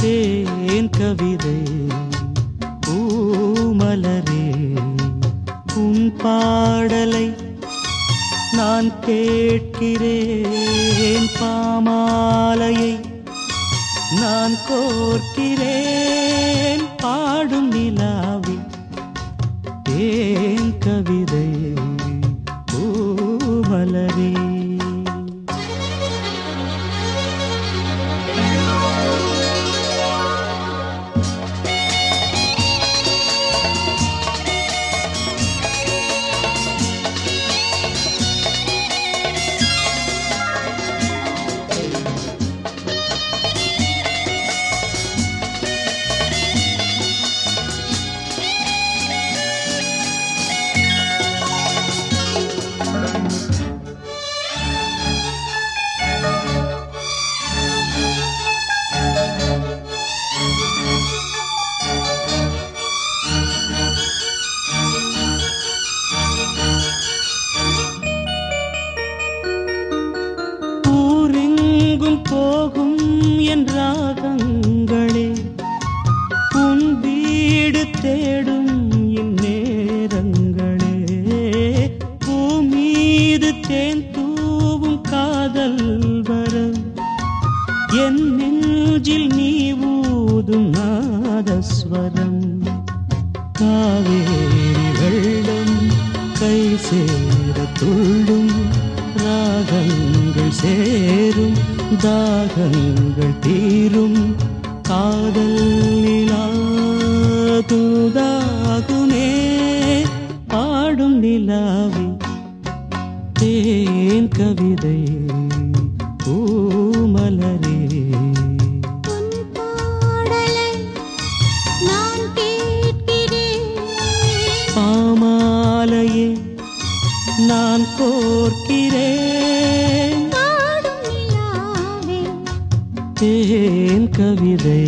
கவிதை. பூமலரே உன் பாடலை நான் கேட்கிறேன். பாமாலையை நான் கோர்க்கிறேன். பாடும் நிலாவி ஏன் கவிதை. பூமலரே உன் வீடு தேடும் இந்நேரங்களே பூமீது தேன் தூவும் காதல் வரம் என் நெஞ்சில் நீ ஊதும் நாதஸ்வரம். காவேரி வெள்ளம் கை சேர துள்ளும் ராகங்கள் சேரும் தாகங்கள் தீரும் காதல் தூதாகுமே பாடும் நிலாவி தேன் கவிதை பூமலரே. பாமாலையே நான் கோர்க்கிறேன். தேன் கவிதை